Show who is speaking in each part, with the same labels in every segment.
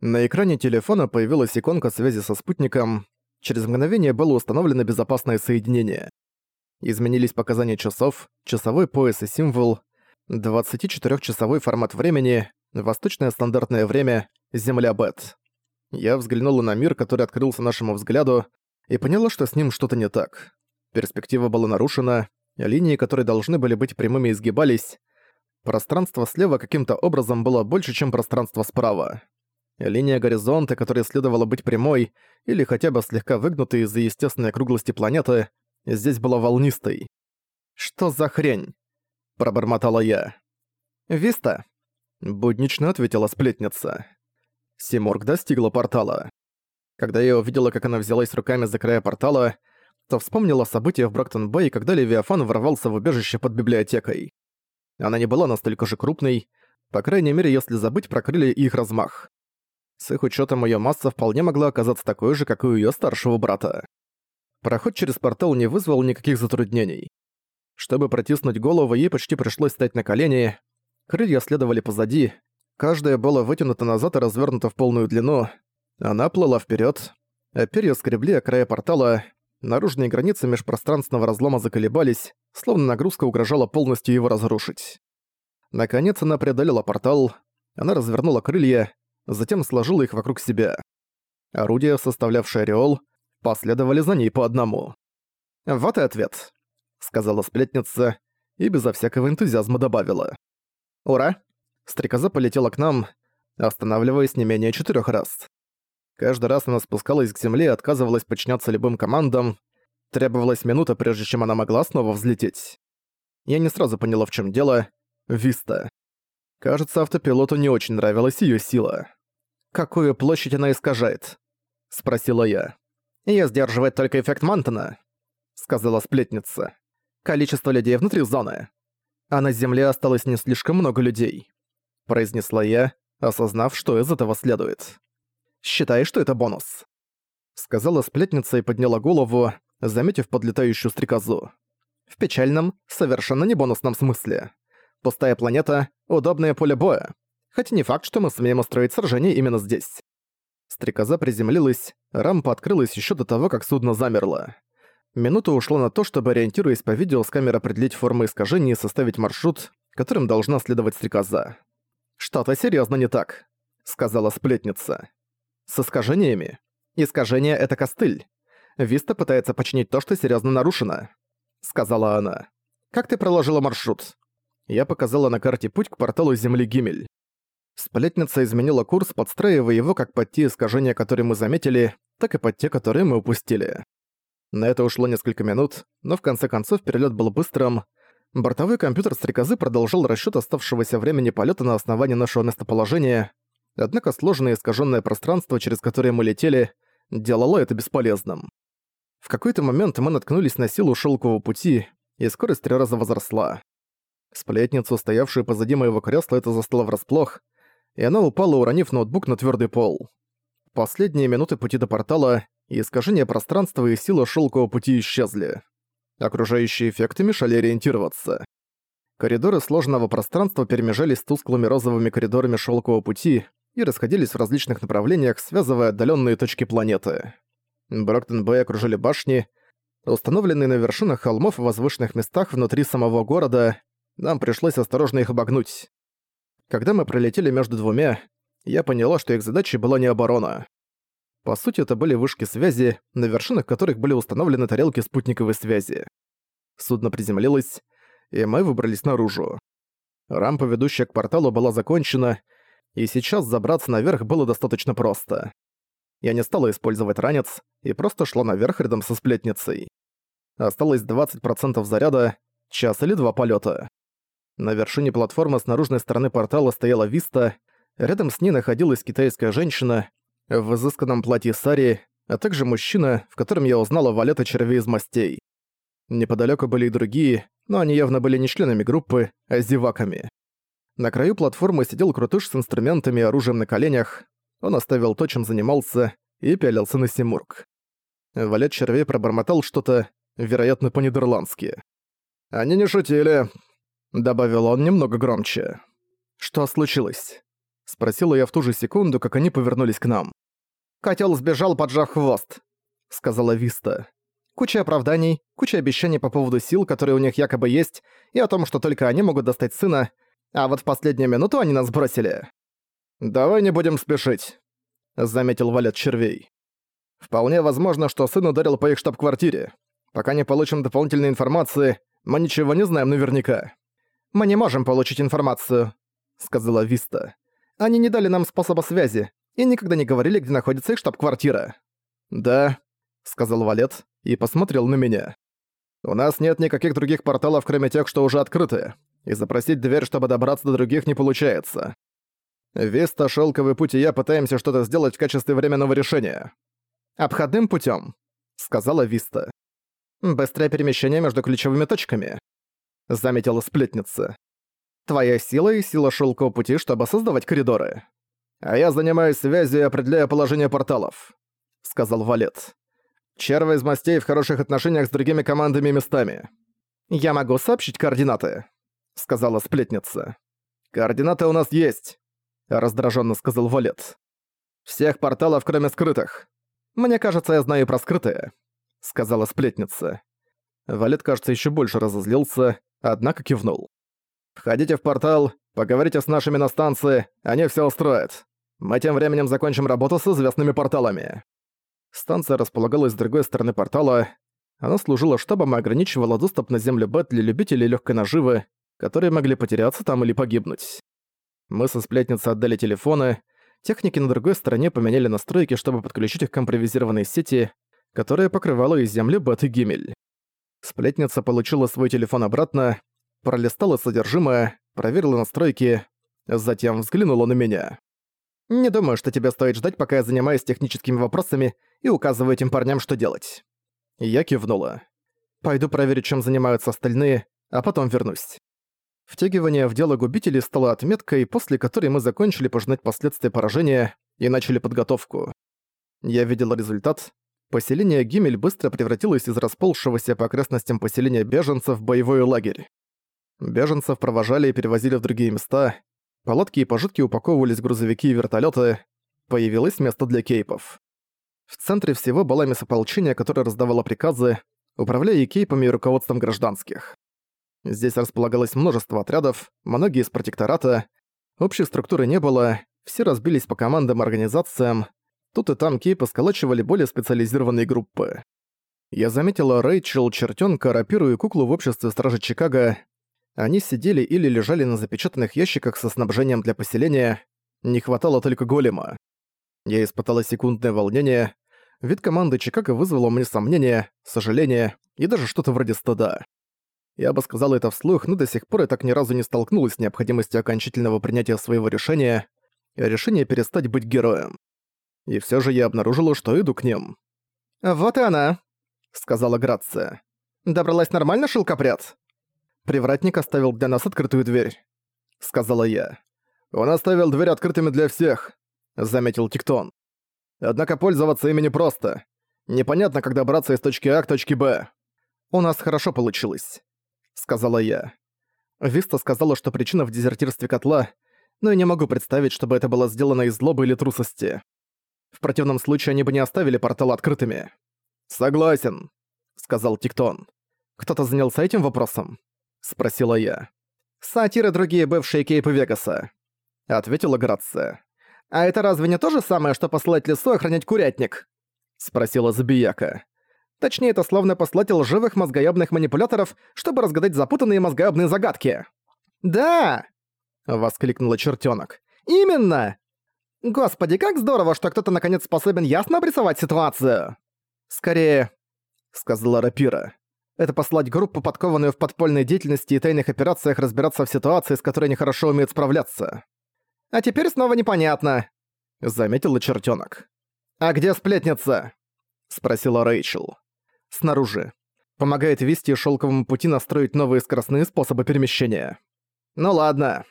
Speaker 1: На экране телефона появилась иконка связи со спутником. Через мгновение было установлено безопасное соединение. Изменились показания часов, часовой пояс и символ, 24-часовой формат времени, восточное стандартное время, Земля Бет. Я взглянула на мир, который открылся нашему взгляду, и поняла, что с ним что-то не так. Перспектива была нарушена, линии, которые должны были быть прямыми, изгибались. Пространство слева каким-то образом было больше, чем пространство справа. Линия горизонта, которая следовала быть прямой, или хотя бы слегка выгнутой из-за естественной округлости планеты, здесь была волнистой. «Что за хрень?» – пробормотала я. «Виста», – буднично ответила сплетница. Симург достигла портала. Когда я увидела, как она взялась руками за края портала, то вспомнила события в Брактон-Бэй, когда Левиафан ворвался в убежище под библиотекой. Она не была настолько же крупной, по крайней мере, если забыть про крылья и их размах. С их учетом ее масса вполне могла оказаться такой же, как и у ее старшего брата. Проход через портал не вызвал никаких затруднений. Чтобы протиснуть голову, ей почти пришлось стать на колени. Крылья следовали позади. Каждая было вытянуто назад и развернуто в полную длину. Она плыла вперед, а перья скребли о края портала. Наружные границы межпространственного разлома заколебались, словно нагрузка угрожала полностью его разрушить. Наконец она преодолела портал. Она развернула крылья, затем сложила их вокруг себя. Орудия, составлявшие ореол, последовали за ней по одному. «Вот и ответ», — сказала сплетница и безо всякого энтузиазма добавила. «Ура!» Стрекоза полетела к нам, останавливаясь не менее четырех раз. Каждый раз она спускалась к земле и отказывалась подчиняться любым командам. Требовалась минута, прежде чем она могла снова взлететь. Я не сразу поняла, в чем дело. Виста. Кажется, автопилоту не очень нравилась ее сила. «Какую площадь она искажает?» — спросила я. «Её сдерживает только эффект Мантона», — сказала сплетница. «Количество людей внутри зоны. А на Земле осталось не слишком много людей», — произнесла я, осознав, что из этого следует. «Считай, что это бонус», — сказала сплетница и подняла голову, заметив подлетающую стрекозу. «В печальном, совершенно не бонусном смысле. Пустая планета — удобное поле боя. Хотя не факт, что мы сумеем устроить сражение именно здесь. Стрекоза приземлилась, рампа открылась еще до того, как судно замерло. Минута ушла на то, чтобы, ориентируясь по видео, с камеры определить формы искажений и составить маршрут, которым должна следовать стрекоза. «Что-то серьезно не так», — сказала сплетница. «С искажениями? Искажение — это костыль. Виста пытается починить то, что серьезно нарушено», — сказала она. «Как ты проложила маршрут?» Я показала на карте путь к порталу Земли Гимель. Сплетница изменила курс, подстраивая его как под те искажения, которые мы заметили, так и под те, которые мы упустили. На это ушло несколько минут, но в конце концов перелет был быстрым. Бортовой компьютер стрекозы продолжал расчет оставшегося времени полета на основании нашего местоположения, однако сложное искаженное пространство, через которое мы летели, делало это бесполезным. В какой-то момент мы наткнулись на силу шелкового пути, и скорость три раза возросла. Сплетницу, стоявшую позади моего кресла, это застало врасплох, и она упала, уронив ноутбук на твердый пол. Последние минуты пути до портала, и искажение пространства и сила шелкового пути исчезли. Окружающие эффекты мешали ориентироваться. Коридоры сложного пространства перемежались с тусклыми розовыми коридорами шелкового пути и расходились в различных направлениях, связывая отдаленные точки планеты. Броктон-Бэй окружили башни, установленные на вершинах холмов в возвышенных местах внутри самого города, нам пришлось осторожно их обогнуть. Когда мы пролетели между двумя, я поняла, что их задачей была не оборона. По сути, это были вышки связи, на вершинах которых были установлены тарелки спутниковой связи. Судно приземлилось, и мы выбрались наружу. Рампа, ведущая к порталу, была закончена, и сейчас забраться наверх было достаточно просто. Я не стала использовать ранец и просто шла наверх рядом со сплетницей. Осталось 20% заряда, час или два полета. На вершине платформы с наружной стороны портала стояла Виста, рядом с ней находилась китайская женщина в изысканном платье сари, а также мужчина, в котором я узнала валета червей из мастей. Неподалеку были и другие, но они явно были не членами группы, а зеваками. На краю платформы сидел крутыш с инструментами и оружием на коленях. Он оставил то, чем занимался, и пялился на Симург. Валет червей пробормотал что-то, вероятно, по-нидерландски. «Они не шутили», добавил он немного громче. «Что случилось?» — Спросила я в ту же секунду, как они повернулись к нам. «Котёл сбежал, поджав хвост», — сказала Виста. Куча оправданий, куча обещаний по поводу сил, которые у них якобы есть, и о том, что только они могут достать сына, а вот в последнюю минуту они нас бросили. «Давай не будем спешить», — заметил Валет Червей. «Вполне возможно, что сын ударил по их штаб-квартире. Пока не получим дополнительной информации, мы ничего не знаем наверняка». «Мы не можем получить информацию», — сказала Виста. «Они не дали нам способа связи и никогда не говорили, где находится их штаб-квартира». «Да», — сказал Валет и посмотрел на меня. «У нас нет никаких других порталов, кроме тех, что уже открыты, и запросить дверь, чтобы добраться до других, не получается. Веста, Шелковый путь и я пытаемся что-то сделать в качестве временного решения. Обходным путем, сказала Виста. Быстрое перемещение между ключевыми точками заметила сплетница. «Твоя сила и сила шелкового пути, чтобы создавать коридоры. А я занимаюсь связью и определяю положение порталов», — сказал Валет. «Черва из мастей в хороших отношениях с другими командами и местами. Я могу сообщить координаты», — сказала сплетница. «Координаты у нас есть», — раздраженно сказал Валет. «Всех порталов, кроме скрытых. Мне кажется, я знаю про скрытые», — сказала сплетница. Валет, кажется, еще больше разозлился однако кивнул. «Входите в портал, поговорите с нашими на станции, они все устроят. Мы тем временем закончим работу с известными порталами». Станция располагалась с другой стороны портала. Она служила штабом и ограничивала доступ на землю Бет для любителей легкой наживы, которые могли потеряться там или погибнуть. Мы со сплетницей отдали телефоны, техники на другой стороне поменяли настройки, чтобы подключить их к импровизированной сети, которая покрывала и землю Бет и Гимель. Сплетница получила свой телефон обратно, пролистала содержимое, проверила настройки, затем взглянула на меня. «Не думаю, что тебе стоит ждать, пока я занимаюсь техническими вопросами и указываю этим парням, что делать». Я кивнула. «Пойду проверю, чем занимаются остальные, а потом вернусь». Втягивание в дело губителей стало отметкой, после которой мы закончили пожинать последствия поражения и начали подготовку. Я видел результат, Поселение Гимель быстро превратилось из расползшегося по окрестностям поселения беженцев в боевой лагерь. Беженцев провожали и перевозили в другие места, палатки и пожитки упаковывались в грузовики и вертолеты. Появилось место для кейпов. В центре всего была месополчение, которое раздавало приказы, управляя кейпами и руководством гражданских. Здесь располагалось множество отрядов, многие из протектората, общей структуры не было, все разбились по командам и организациям, Тут и там кейпы сколачивали более специализированные группы. Я заметила Рэйчел, чертёнка, рапиру и куклу в обществе Стражи Чикаго. Они сидели или лежали на запечатанных ящиках со снабжением для поселения. Не хватало только голема. Я испытала секундное волнение. Вид команды Чикаго вызвал у меня сомнения, сожаление и даже что-то вроде стыда. Я бы сказала это вслух, но до сих пор я так ни разу не столкнулась с необходимостью окончательного принятия своего решения, решения перестать быть героем и все же я обнаружила, что иду к ним. «Вот и она», — сказала Грация. «Добралась нормально, шелкопряд?» «Привратник оставил для нас открытую дверь», — сказала я. «Он оставил дверь открытыми для всех», — заметил Тиктон. «Однако пользоваться ими непросто. Непонятно, как добраться из точки А к точке Б». «У нас хорошо получилось», — сказала я. Виста сказала, что причина в дезертирстве котла, но я не могу представить, чтобы это было сделано из злобы или трусости. В противном случае они бы не оставили портал открытыми. «Согласен», — сказал Тиктон. «Кто-то занялся этим вопросом?» — спросила я. «Сатиры другие бывшие кейпы Вегаса», — ответила Грация. «А это разве не то же самое, что послать лесу охранять курятник?» — спросила Забияка. Точнее, это словно послать лживых мозгоёбных манипуляторов, чтобы разгадать запутанные мозгоёбные загадки. «Да!» — воскликнула чертёнок. «Именно! Господи, как здорово, что кто-то наконец способен ясно обрисовать ситуацию. Скорее, сказала Рапира. Это послать группу, подкованную в подпольной деятельности и тайных операциях, разбираться в ситуации, с которой они хорошо умеют справляться. А теперь снова непонятно, заметила чертёнок. А где сплетница? спросила Рэйчел. Снаружи. Помогает вести шелковому пути настроить новые скоростные способы перемещения. Ну ладно,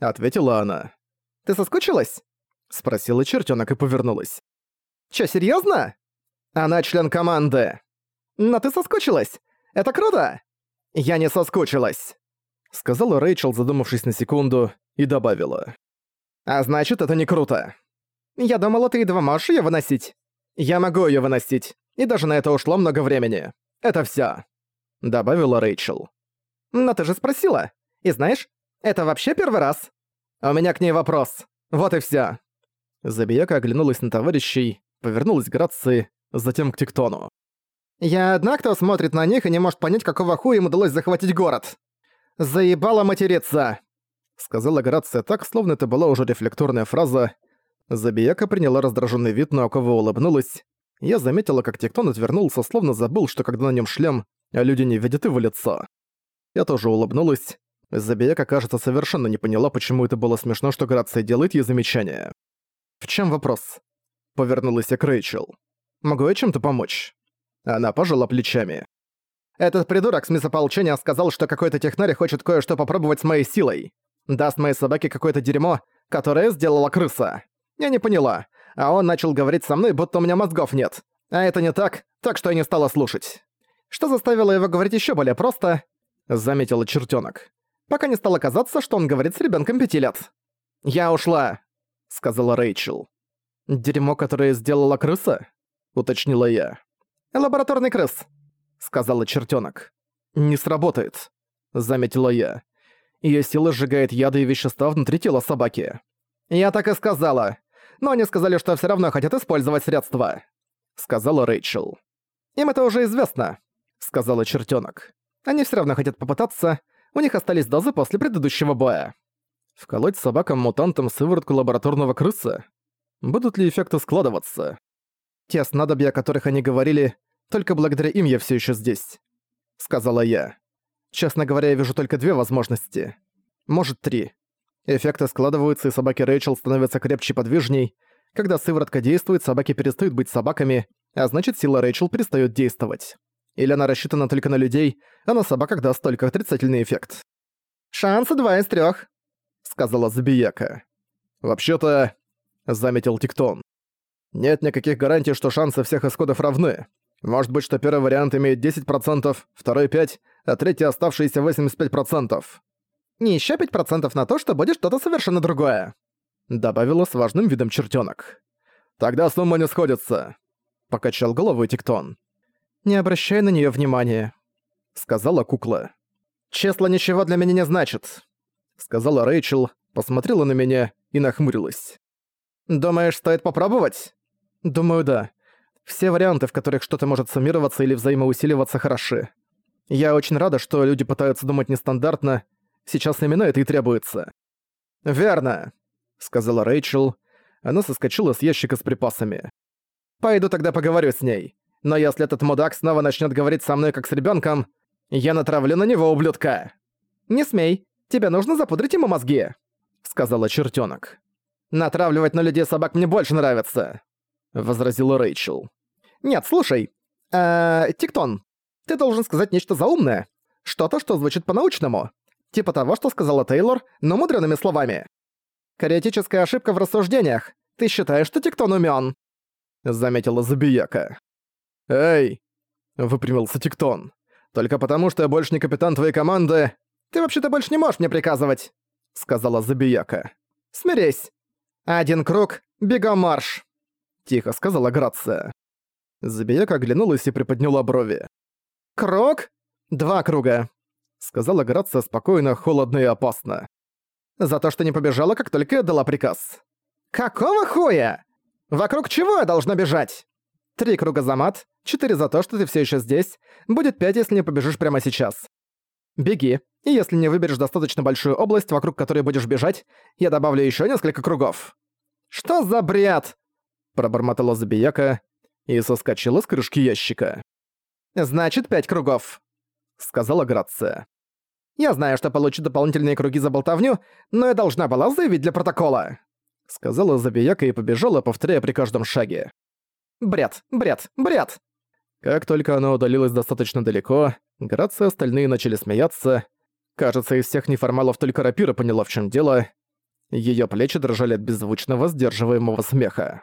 Speaker 1: ответила она. Ты соскучилась? Спросила чертёнок и повернулась. «Чё, серьёзно?» «Она член команды». «Но ты соскучилась? Это круто!» «Я не соскучилась», — сказала Рэйчел, задумавшись на секунду, и добавила. А значит, это не круто. Я думала, ты едва можешь её выносить. Я могу её выносить. И даже на это ушло много времени. Это всё. Добавила Рэйчел. Но ты же спросила. И знаешь, это вообще первый раз. У меня к ней вопрос. Вот и всё. Забияка оглянулась на товарищей, повернулась к Грации, затем к Тектону. «Я одна, кто смотрит на них и не может понять, какого хуя им удалось захватить город. Заебала материться!» Сказала Грация так, словно это была уже рефлекторная фраза. Забияка приняла раздраженный вид, но Акова улыбнулась. Я заметила, как Тектон отвернулся, словно забыл, что когда на нем шлем, а люди не видят его лицо. Я тоже улыбнулась. Забияка, кажется, совершенно не поняла, почему это было смешно, что Грация делает ей замечание. «В чем вопрос?» Повернулась я к Рэйчел. «Могу я чем-то помочь?» Она пожала плечами. «Этот придурок с мясополчения сказал, что какой-то технарь хочет кое-что попробовать с моей силой. Даст моей собаке какое-то дерьмо, которое сделала крыса. Я не поняла. А он начал говорить со мной, будто у меня мозгов нет. А это не так, так что я не стала слушать. Что заставило его говорить еще более просто, заметила чертенок. Пока не стало казаться, что он говорит с ребенком пяти лет. «Я ушла», — сказала Рэйчел. «Дерьмо, которое сделала крыса?» — уточнила я. «Лабораторный крыс», — сказала чертенок. «Не сработает», — заметила я. Её сила сжигает яды и вещества внутри тела собаки. «Я так и сказала. Но они сказали, что всё равно хотят использовать средства», — сказала Рэйчел. «Им это уже известно», — сказала чертенок. «Они всё равно хотят попытаться. У них остались дозы после предыдущего боя». Вколоть собакам-мутантам сыворотку лабораторного крыса? Будут ли эффекты складываться? Те снадобья, о которых они говорили, только благодаря им я всё ещё здесь», — сказала я. Честно говоря, я вижу только две возможности. Может, три. Эффекты складываются, и собаки Рэйчел становятся крепче и подвижней. Когда сыворотка действует, собаки перестают быть собаками, а значит, сила Рэйчел перестает действовать. Или она рассчитана только на людей, а на собаках даст только отрицательный эффект. «Шансы два из трех, сказала Забияка. «Вообще-то...» — заметил Тиктон. «Нет никаких гарантий, что шансы всех исходов равны. Может быть, что первый вариант имеет 10%, второй 5%, а третий оставшиеся 85%. Не еще 5% на то, что будет что-то совершенно другое. Добавила с важным видом чертенок. Тогда сумма не сходится. Покачал головой Тиктон. Не обращай на нее внимания. Сказала кукла. Число ничего для меня не значит. Сказала Рэйчел, посмотрела на меня и нахмурилась. «Думаешь, стоит попробовать?» «Думаю, да. Все варианты, в которых что-то может суммироваться или взаимоусиливаться, хороши. Я очень рада, что люди пытаются думать нестандартно. Сейчас именно это и требуется. «Верно», — сказала Рэйчел. Она соскочила с ящика с припасами. «Пойду тогда поговорю с ней. Но если этот мудак снова начнет говорить со мной как с ребенком, я натравлю на него ублюдка». «Не смей. Тебе нужно запудрить ему мозги», — сказала чертенок. «Натравливать на людей собак мне больше нравится», — возразила Рэйчел. «Нет, слушай. Э, Тиктон, ты должен сказать нечто заумное. Что-то, что звучит по-научному. Типа того, что сказала Тейлор, но мудрёными словами. Кариотическая ошибка в рассуждениях. Ты считаешь, что Тиктон умён?» Заметила Забияка. «Эй!» — выпрямился Тиктон. «Только потому, что я больше не капитан твоей команды...» «Ты вообще-то больше не можешь мне приказывать!» — сказала Забияка. «Смирись! Один круг, бегом марш!» — тихо сказала Грация. Забияка оглянулась и приподняла брови. «Круг? Два круга», — сказала Грация спокойно, холодно и опасно. «За то, что не побежала, как только я дала приказ». «Какого хуя? Вокруг чего я должна бежать?» «Три круга за мат, четыре за то, что ты все еще здесь, будет пять, если не побежишь прямо сейчас. Беги, и если не выберешь достаточно большую область, вокруг которой будешь бежать, я добавлю еще несколько кругов». «Что за бред?» — пробормотала Забияка и соскочила с крышки ящика. «Значит, пять кругов», — сказала Грация. «Я знаю, что получу дополнительные круги за болтовню, но я должна была заявить для протокола», — сказала Забияка и побежала, повторяя при каждом шаге. «Бред, бред, бред!» Как только она удалилась достаточно далеко, и остальные начали смеяться. Кажется, из всех неформалов только Рапира поняла, в чем дело. Ее плечи дрожали от беззвучного, сдерживаемого смеха.